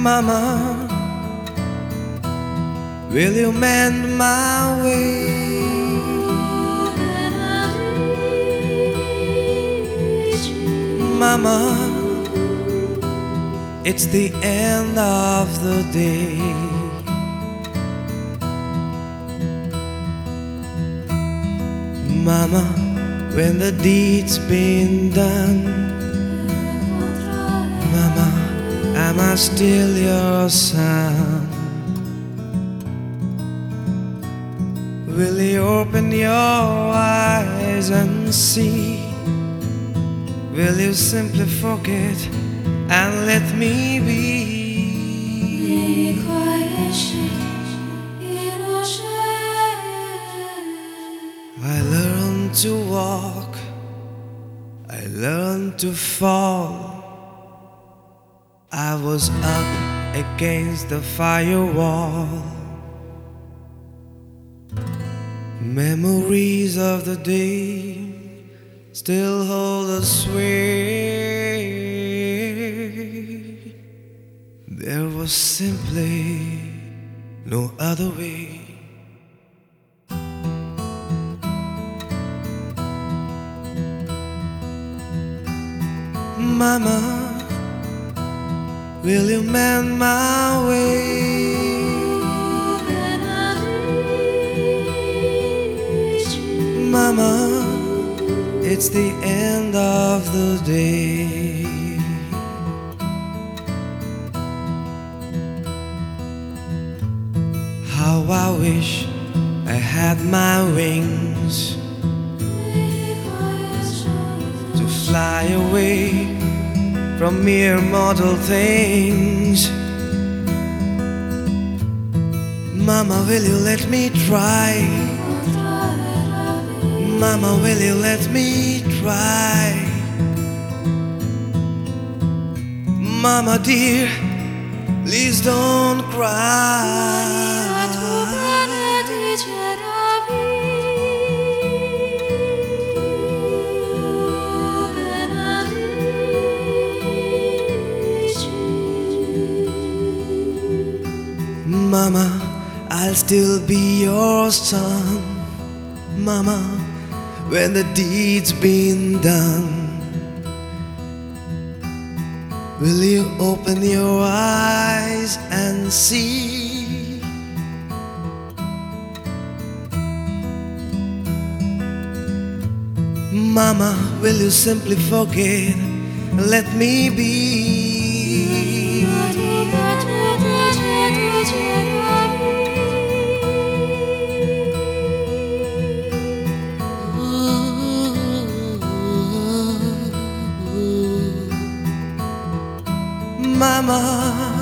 Mama, will you mend my way? Mama, it's the end of the day. Mama, when the deed's been done, Mama, am I still your son? Will you open your eyes and see? Will you simply forget and let me be? I learned to walk, I learned to fall. I was up against the firewall. Memories of the day still hold a sway. There was simply no other way. Mama, will you mend my way? Mama, it's the end of the day. How I wish I had my wings to fly away from mere mortal things. Mama, will you let me try? Mama, will you let me try? Mama, dear, please don't cry. Mama, I'll still be your son. Mama, when the deed's been done. Will you open your eyes and see? Mama, will you simply forget? Let me be. Mama.